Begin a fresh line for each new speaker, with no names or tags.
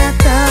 minha.